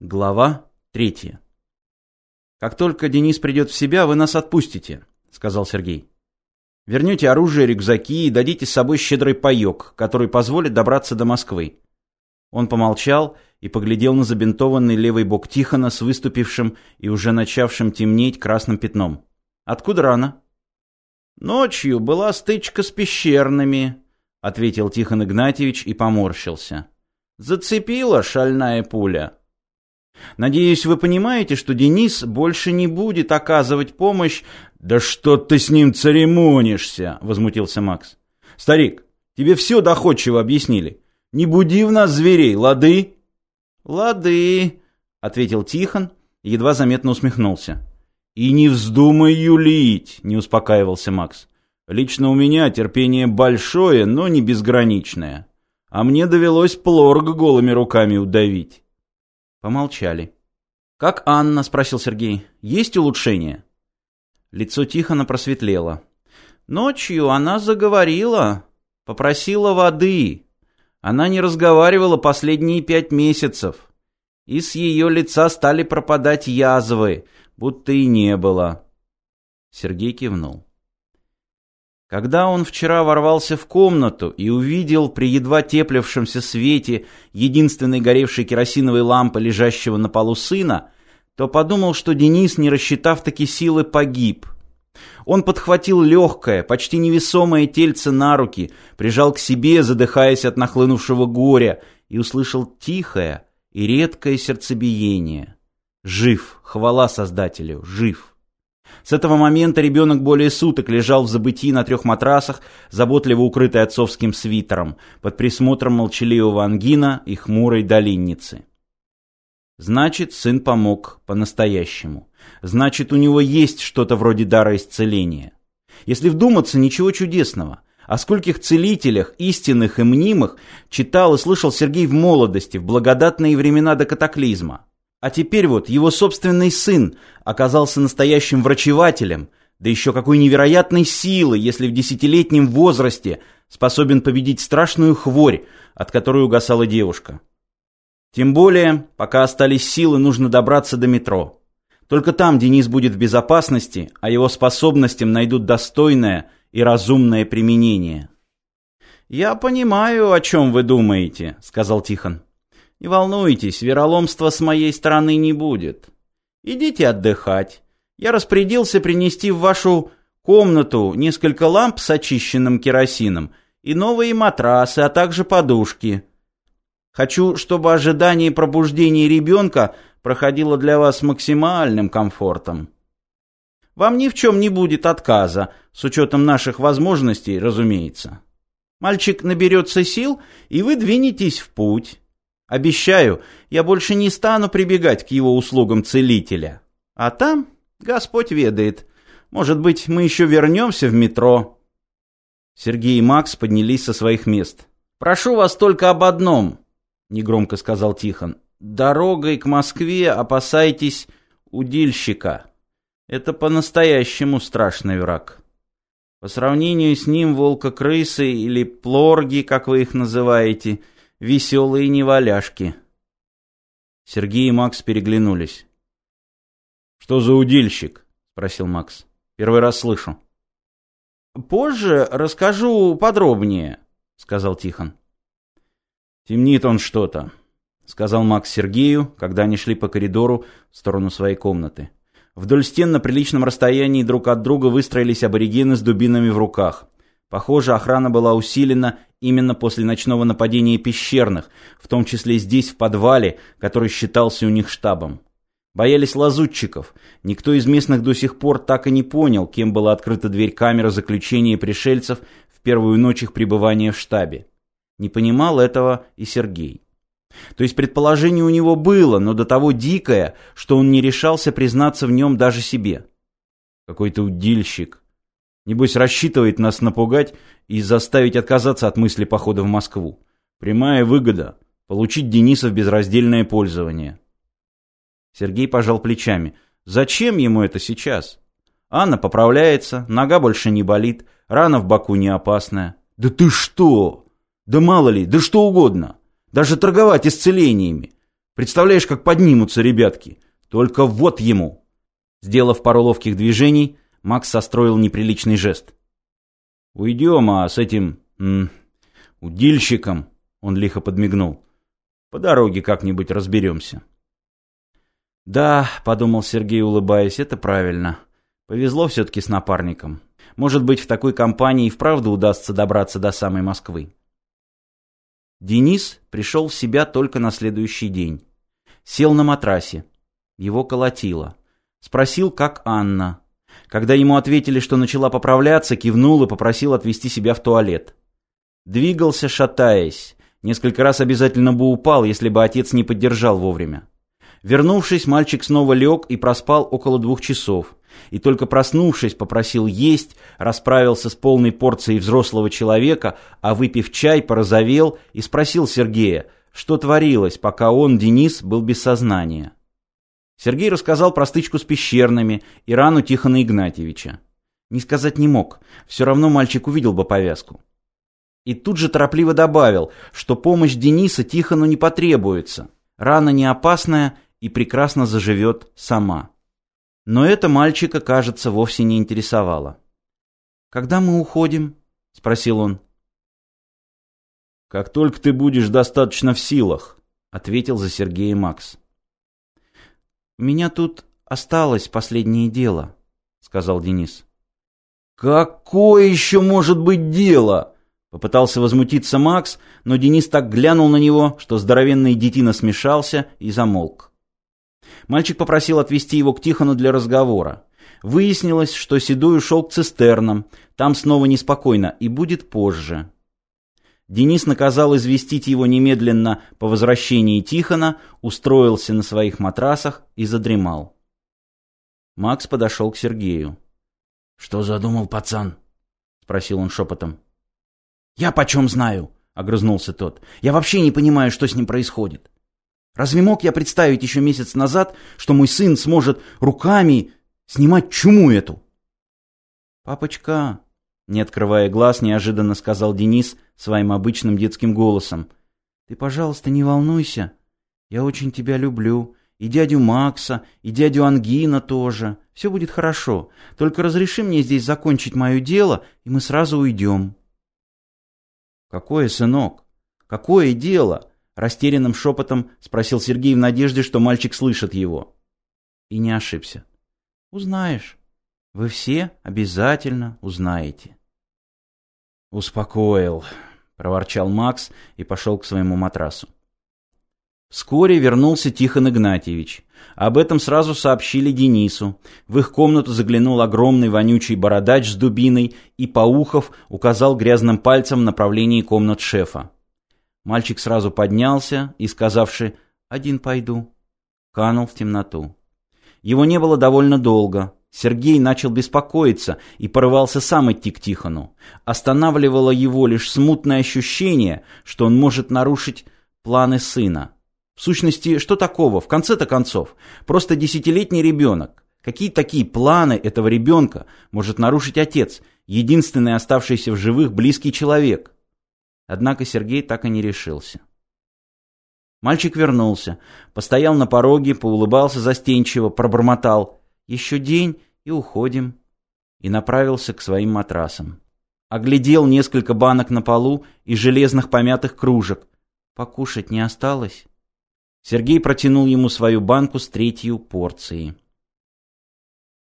Глава третья. «Как только Денис придет в себя, вы нас отпустите», — сказал Сергей. «Вернете оружие, рюкзаки и дадите с собой щедрый паек, который позволит добраться до Москвы». Он помолчал и поглядел на забинтованный левый бок Тихона с выступившим и уже начавшим темнеть красным пятном. «Откуда рана?» «Ночью была стычка с пещерными», — ответил Тихон Игнатьевич и поморщился. «Зацепила шальная пуля». Надеюсь, вы понимаете, что Денис больше не будет оказывать помощь. Да что ты с ним церемонишься, возмутился Макс. Старик, тебе все доходчиво объяснили. Не буди в нас зверей, лады? Лады, ответил Тихон едва заметно усмехнулся. И не вздумай юлить, не успокаивался Макс. Лично у меня терпение большое, но не безграничное. А мне довелось плорг голыми руками удавить. Помолчали. «Как Анна?» – спросил Сергей. «Есть улучшение?» Лицо Тихона просветлело. «Ночью она заговорила, попросила воды. Она не разговаривала последние пять месяцев. И с ее лица стали пропадать язвы, будто и не было». Сергей кивнул. Когда он вчера ворвался в комнату и увидел при едва теплившемся свете единственной горевшей керосиновой лампы, лежащего на полу сына, то подумал, что Денис, не рассчитав таки силы, погиб. Он подхватил легкое, почти невесомое тельце на руки, прижал к себе, задыхаясь от нахлынувшего горя, и услышал тихое и редкое сердцебиение. Жив, хвала Создателю, жив. С этого момента ребенок более суток лежал в забытии на трех матрасах, заботливо укрытый отцовским свитером, под присмотром молчаливого ангина и хмурой долинницы. Значит, сын помог по-настоящему. Значит, у него есть что-то вроде дара исцеления. Если вдуматься, ничего чудесного. О скольких целителях, истинных и мнимых, читал и слышал Сергей в молодости, в благодатные времена до катаклизма. А теперь вот его собственный сын оказался настоящим врачевателем, да еще какой невероятной силы, если в десятилетнем возрасте способен победить страшную хворь, от которой угасала девушка. Тем более, пока остались силы, нужно добраться до метро. Только там Денис будет в безопасности, а его способностям найдут достойное и разумное применение. «Я понимаю, о чем вы думаете», — сказал Тихон. Не волнуйтесь, вероломства с моей стороны не будет. Идите отдыхать. Я распорядился принести в вашу комнату несколько ламп с очищенным керосином и новые матрасы, а также подушки. Хочу, чтобы ожидание пробуждения ребенка проходило для вас максимальным комфортом. Вам ни в чем не будет отказа, с учетом наших возможностей, разумеется. Мальчик наберется сил, и вы двинетесь в путь. Обещаю, я больше не стану прибегать к его услугам целителя. А там Господь ведает. Может быть, мы еще вернемся в метро. Сергей и Макс поднялись со своих мест. «Прошу вас только об одном», — негромко сказал Тихон. «Дорогой к Москве опасайтесь удильщика. Это по-настоящему страшный враг. По сравнению с ним волка-крысы или плорги, как вы их называете — веселые неваляшки. Сергей и Макс переглянулись. «Что за удильщик?» — спросил Макс. «Первый раз слышу». «Позже расскажу подробнее», — сказал Тихон. «Темнит он что-то», — сказал Макс Сергею, когда они шли по коридору в сторону своей комнаты. Вдоль стен на приличном расстоянии друг от друга выстроились аборигены с дубинами в руках. Похоже, охрана была усилена именно после ночного нападения пещерных, в том числе здесь, в подвале, который считался у них штабом. Боялись лазутчиков. Никто из местных до сих пор так и не понял, кем была открыта дверь камеры заключения пришельцев в первую ночь их пребывания в штабе. Не понимал этого и Сергей. То есть предположение у него было, но до того дикое, что он не решался признаться в нем даже себе. Какой-то удильщик, Небось, рассчитывает нас напугать и заставить отказаться от мысли похода в Москву. Прямая выгода – получить Дениса в безраздельное пользование. Сергей пожал плечами. Зачем ему это сейчас? Анна поправляется, нога больше не болит, рана в боку не опасная. Да ты что? Да мало ли, да что угодно. Даже торговать исцелениями. Представляешь, как поднимутся ребятки? Только вот ему!» Сделав пару ловких движений, Макс состроил неприличный жест. «Уйдем, а с этим... М, удильщиком...» Он лихо подмигнул. «По дороге как-нибудь разберемся». «Да», — подумал Сергей, улыбаясь, — «это правильно. Повезло все-таки с напарником. Может быть, в такой компании и вправду удастся добраться до самой Москвы». Денис пришел в себя только на следующий день. Сел на матрасе. Его колотило. Спросил, как Анна. Когда ему ответили, что начала поправляться, кивнул и попросил отвезти себя в туалет. Двигался, шатаясь. Несколько раз обязательно бы упал, если бы отец не поддержал вовремя. Вернувшись, мальчик снова лег и проспал около двух часов. И только проснувшись, попросил есть, расправился с полной порцией взрослого человека, а выпив чай, порозовел и спросил Сергея, что творилось, пока он, Денис, был без сознания. Сергей рассказал про стычку с пещерными и рану Тихона Игнатьевича. Не сказать не мог, все равно мальчик увидел бы повязку. И тут же торопливо добавил, что помощь Дениса Тихону не потребуется. Рана не опасная и прекрасно заживет сама. Но это мальчика, кажется, вовсе не интересовало. «Когда мы уходим?» — спросил он. «Как только ты будешь достаточно в силах», — ответил за Сергея Макс. «У меня тут осталось последнее дело», — сказал Денис. «Какое еще может быть дело?» Попытался возмутиться Макс, но Денис так глянул на него, что здоровенный детина смешался и замолк. Мальчик попросил отвезти его к Тихону для разговора. Выяснилось, что Седой ушел к цистернам, там снова неспокойно, и будет позже. Денис наказал известить его немедленно по возвращении Тихона, устроился на своих матрасах и задремал. Макс подошел к Сергею. «Что задумал пацан?» — спросил он шепотом. «Я почем знаю?» — огрызнулся тот. «Я вообще не понимаю, что с ним происходит. Разве мог я представить еще месяц назад, что мой сын сможет руками снимать чуму эту?» «Папочка», не открывая глаз, неожиданно сказал Денис своим обычным детским голосом. «Ты, пожалуйста, не волнуйся. Я очень тебя люблю. И дядю Макса, и дядю Ангина тоже. Все будет хорошо. Только разреши мне здесь закончить мое дело, и мы сразу уйдем». «Какое, сынок? Какое дело?» Растерянным шепотом спросил Сергей в надежде, что мальчик слышит его. И не ошибся. «Узнаешь. Вы все обязательно узнаете». «Успокоил», — проворчал Макс и пошел к своему матрасу. Вскоре вернулся Тихон Игнатьевич. Об этом сразу сообщили Денису. В их комнату заглянул огромный вонючий бородач с дубиной и, поухов, указал грязным пальцем в направлении комнат шефа. Мальчик сразу поднялся и, сказавши «один пойду», канул в темноту. Его не было довольно долго. Сергей начал беспокоиться и порывался сам идти к Тихону. Останавливало его лишь смутное ощущение, что он может нарушить планы сына. В сущности, что такого, в конце-то концов? Просто десятилетний ребенок. Какие такие планы этого ребенка может нарушить отец, единственный оставшийся в живых близкий человек? Однако Сергей так и не решился. Мальчик вернулся, постоял на пороге, поулыбался застенчиво, пробормотал. «Еще день, и уходим. И направился к своим матрасам. Оглядел несколько банок на полу и железных помятых кружек. Покушать не осталось? Сергей протянул ему свою банку с третью порцией.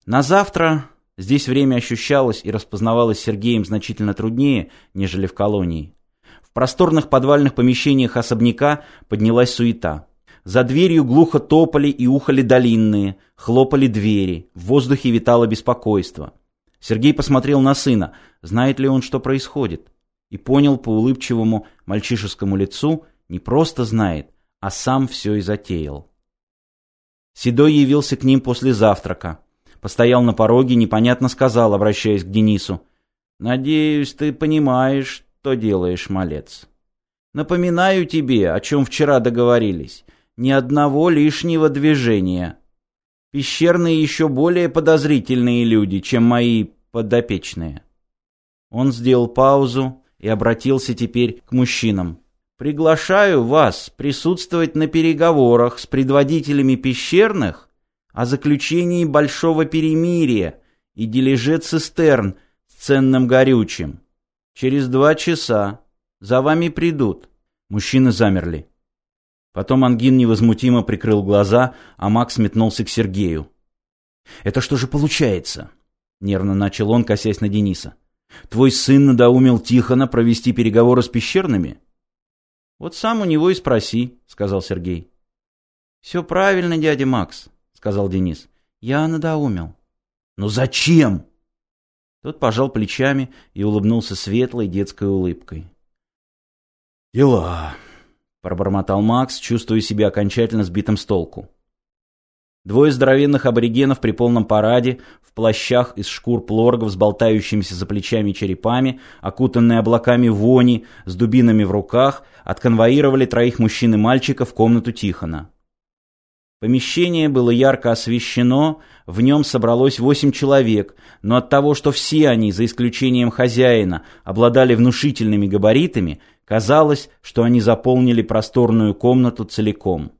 На завтра здесь время ощущалось и распознавалось Сергеем значительно труднее, нежели в колонии. В просторных подвальных помещениях особняка поднялась суета. За дверью глухо топали и ухали долинные, хлопали двери, в воздухе витало беспокойство. Сергей посмотрел на сына, знает ли он, что происходит, и понял по улыбчивому мальчишескому лицу, не просто знает, а сам все и затеял. Седой явился к ним после завтрака. Постоял на пороге, непонятно сказал, обращаясь к Денису. «Надеюсь, ты понимаешь, что делаешь, малец. Напоминаю тебе, о чем вчера договорились ни одного лишнего движения. Пещерные еще более подозрительные люди, чем мои подопечные. Он сделал паузу и обратился теперь к мужчинам. Приглашаю вас присутствовать на переговорах с предводителями пещерных о заключении большого перемирия и дележе цистерн с ценным горючим. Через два часа за вами придут. Мужчины замерли. Потом Ангин невозмутимо прикрыл глаза, а Макс метнулся к Сергею. «Это что же получается?» — нервно начал он, косясь на Дениса. «Твой сын надоумил Тихона провести переговоры с пещерными?» «Вот сам у него и спроси», — сказал Сергей. «Все правильно, дядя Макс», — сказал Денис. «Я надоумил». «Но зачем?» Тот пожал плечами и улыбнулся светлой детской улыбкой. «Дела», — пробормотал Макс, чувствуя себя окончательно сбитым с толку. Двое здоровенных аборигенов при полном параде, в плащах из шкур плоргов с болтающимися за плечами черепами, окутанные облаками вони, с дубинами в руках, отконвоировали троих мужчин и мальчика в комнату Тихона. Помещение было ярко освещено, в нем собралось восемь человек, но от того, что все они, за исключением хозяина, обладали внушительными габаритами, казалось, что они заполнили просторную комнату целиком.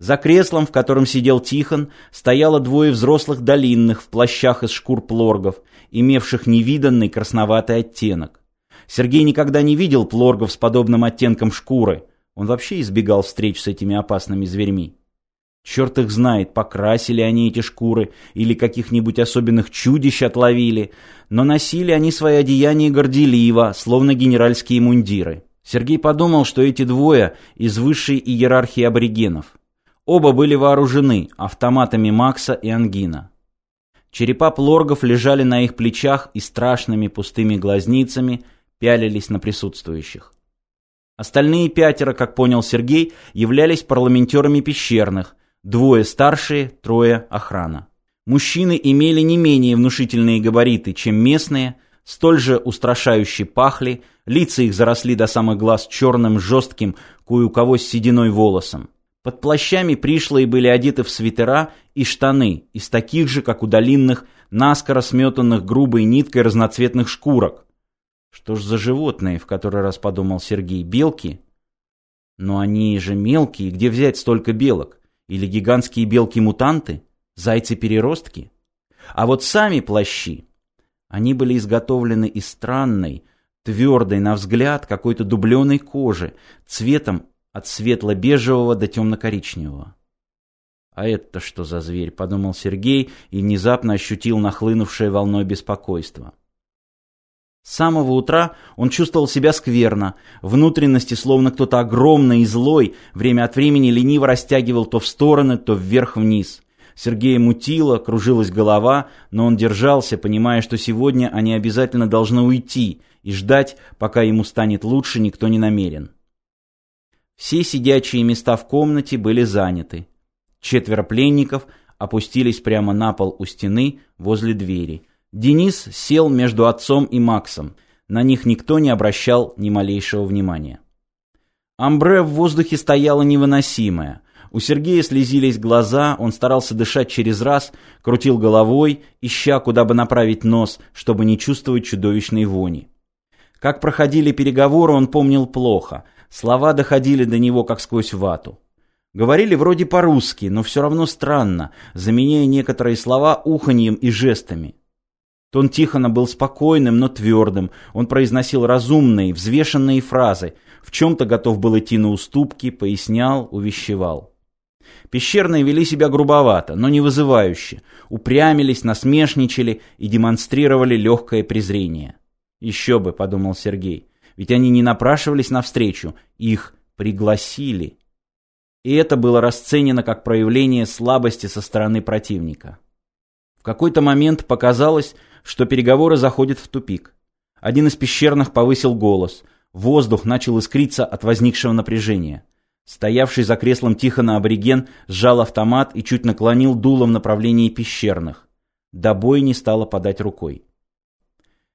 За креслом, в котором сидел Тихон, стояло двое взрослых долинных в плащах из шкур плоргов, имевших невиданный красноватый оттенок. Сергей никогда не видел плоргов с подобным оттенком шкуры. Он вообще избегал встреч с этими опасными зверьми. Черт их знает, покрасили они эти шкуры или каких-нибудь особенных чудищ отловили, но носили они свои одеяния горделиво, словно генеральские мундиры. Сергей подумал, что эти двое из высшей иерархии аборигенов. Оба были вооружены автоматами Макса и Ангина. Черепа плоргов лежали на их плечах и страшными пустыми глазницами пялились на присутствующих. Остальные пятеро, как понял Сергей, являлись парламентерами пещерных, двое старшие, трое охрана. Мужчины имели не менее внушительные габариты, чем местные, столь же устрашающе пахли, лица их заросли до самых глаз черным, жестким, кое у кого с сединой волосом. Под плащами пришлые были одеты в свитера и штаны, из таких же, как у долинных, наскоро сметанных грубой ниткой разноцветных шкурок. Что ж за животные, в который раз подумал Сергей, белки? Но они же мелкие, где взять столько белок? Или гигантские белки-мутанты? Зайцы-переростки? А вот сами плащи, они были изготовлены из странной, твердой на взгляд какой-то дубленой кожи, цветом от светло-бежевого до темно-коричневого. «А это что за зверь?» — подумал Сергей и внезапно ощутил нахлынувшее волной беспокойство. С самого утра он чувствовал себя скверно, внутренности словно кто-то огромный и злой, время от времени лениво растягивал то в стороны, то вверх-вниз. Сергея мутило, кружилась голова, но он держался, понимая, что сегодня они обязательно должны уйти, и ждать, пока ему станет лучше, никто не намерен. Все сидячие места в комнате были заняты. Четверо пленников опустились прямо на пол у стены возле двери. Денис сел между отцом и Максом. На них никто не обращал ни малейшего внимания. Амбре в воздухе стояло невыносимое. У Сергея слезились глаза, он старался дышать через раз, крутил головой, ища, куда бы направить нос, чтобы не чувствовать чудовищной вони. Как проходили переговоры, он помнил плохо. Слова доходили до него, как сквозь вату. Говорили вроде по-русски, но все равно странно, заменяя некоторые слова уханьем и жестами. Тон Тихона был спокойным, но твердым. Он произносил разумные, взвешенные фразы. В чем-то готов был идти на уступки, пояснял, увещевал. Пещерные вели себя грубовато, но не вызывающе. Упрямились, насмешничали и демонстрировали легкое презрение. «Еще бы», — подумал Сергей, ведь они не напрашивались навстречу, их пригласили. И это было расценено как проявление слабости со стороны противника. Какой-то момент показалось, что переговоры заходят в тупик. Один из пещерных повысил голос. Воздух начал искриться от возникшего напряжения. Стоявший за креслом Тихона абориген сжал автомат и чуть наклонил дулом в направлении пещерных. До боя не стало подать рукой.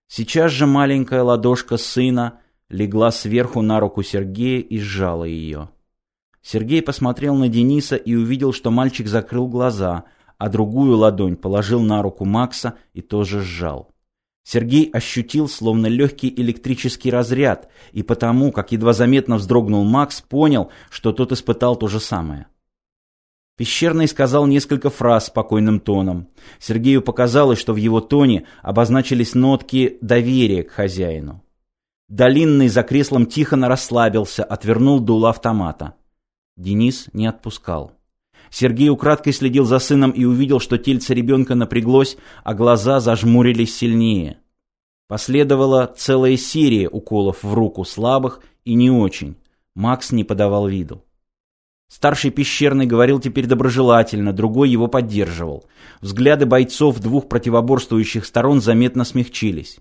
Сейчас же маленькая ладошка сына легла сверху на руку Сергея и сжала ее. Сергей посмотрел на Дениса и увидел, что мальчик закрыл глаза, а другую ладонь положил на руку Макса и тоже сжал. Сергей ощутил словно легкий электрический разряд, и потому, как едва заметно вздрогнул Макс, понял, что тот испытал то же самое. Пещерный сказал несколько фраз спокойным тоном. Сергею показалось, что в его тоне обозначились нотки доверия к хозяину. Долинный за креслом Тихона расслабился, отвернул дуло автомата. Денис не отпускал. Сергей украдкой следил за сыном и увидел, что тельце ребенка напряглось, а глаза зажмурились сильнее. Последовала целая серия уколов в руку слабых и не очень. Макс не подавал виду. Старший пещерный говорил теперь доброжелательно, другой его поддерживал. Взгляды бойцов двух противоборствующих сторон заметно смягчились.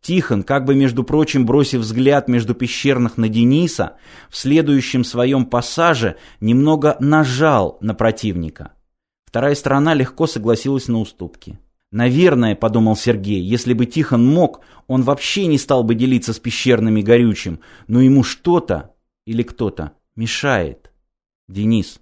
Тихон, как бы между прочим бросив взгляд между пещерных на Дениса, в следующем своем пассаже немного нажал на противника. Вторая сторона легко согласилась на уступки. «Наверное, — подумал Сергей, — если бы Тихон мог, он вообще не стал бы делиться с пещерными горючим, но ему что-то или кто-то мешает». Денис.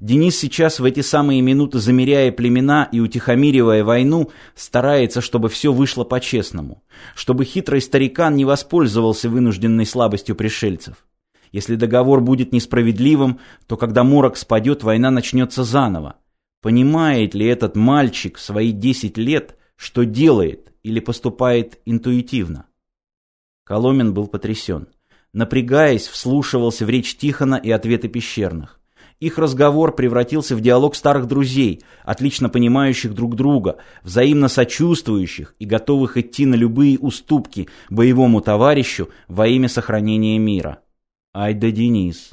Денис сейчас в эти самые минуты, замеряя племена и утихомиривая войну, старается, чтобы все вышло по-честному, чтобы хитрый старикан не воспользовался вынужденной слабостью пришельцев. Если договор будет несправедливым, то когда морок спадет, война начнется заново. Понимает ли этот мальчик в свои 10 лет, что делает или поступает интуитивно? Коломен был потрясен напрягаясь, вслушивался в речь Тихона и ответы пещерных. Их разговор превратился в диалог старых друзей, отлично понимающих друг друга, взаимно сочувствующих и готовых идти на любые уступки боевому товарищу во имя сохранения мира. Ай да Денис.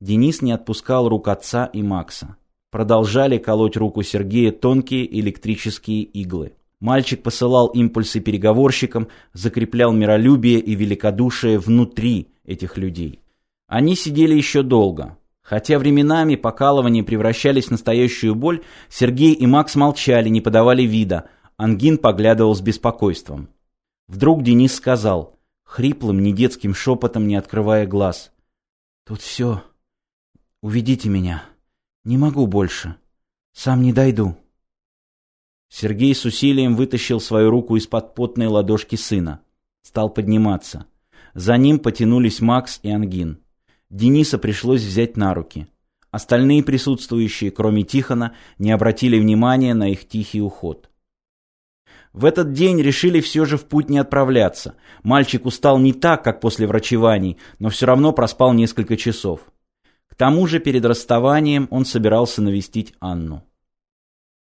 Денис не отпускал рук отца и Макса. Продолжали колоть руку Сергея тонкие электрические иглы. Мальчик посылал импульсы переговорщикам, закреплял миролюбие и великодушие внутри этих людей. Они сидели еще долго. Хотя временами покалывания превращались в настоящую боль, Сергей и Макс молчали, не подавали вида. Ангин поглядывал с беспокойством. Вдруг Денис сказал, хриплым, недетским шепотом, не открывая глаз. «Тут все. Уведите меня. Не могу больше. Сам не дойду». Сергей с усилием вытащил свою руку из-под потной ладошки сына. Стал подниматься. За ним потянулись Макс и Ангин. Дениса пришлось взять на руки. Остальные присутствующие, кроме Тихона, не обратили внимания на их тихий уход. В этот день решили все же в путь не отправляться. Мальчик устал не так, как после врачеваний, но все равно проспал несколько часов. К тому же перед расставанием он собирался навестить Анну.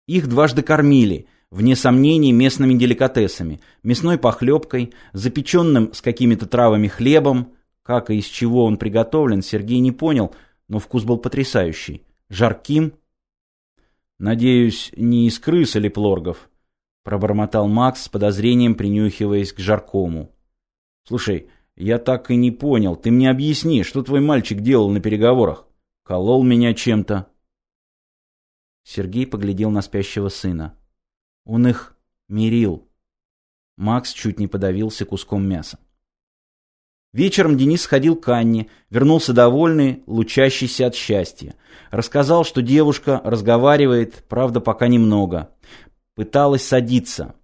Их дважды кормили, вне сомнений, местными деликатесами, мясной похлебкой, запеченным с какими-то травами хлебом. Как и из чего он приготовлен, Сергей не понял, но вкус был потрясающий. Жарким. «Надеюсь, не из крыс или плоргов», — пробормотал Макс с подозрением, принюхиваясь к жаркому. «Слушай, я так и не понял. Ты мне объясни, что твой мальчик делал на переговорах? Колол меня чем-то?» Сергей поглядел на спящего сына. Он их мирил. Макс чуть не подавился куском мяса. Вечером Денис сходил к Анне, вернулся довольный, лучащийся от счастья. Рассказал, что девушка разговаривает, правда, пока немного. Пыталась садиться.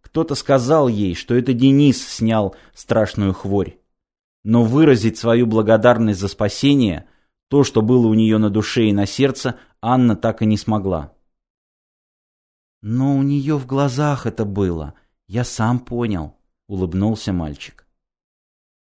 Кто-то сказал ей, что это Денис снял страшную хворь. Но выразить свою благодарность за спасение – то, что было у нее на душе и на сердце, Анна так и не смогла. «Но у нее в глазах это было, я сам понял», — улыбнулся мальчик.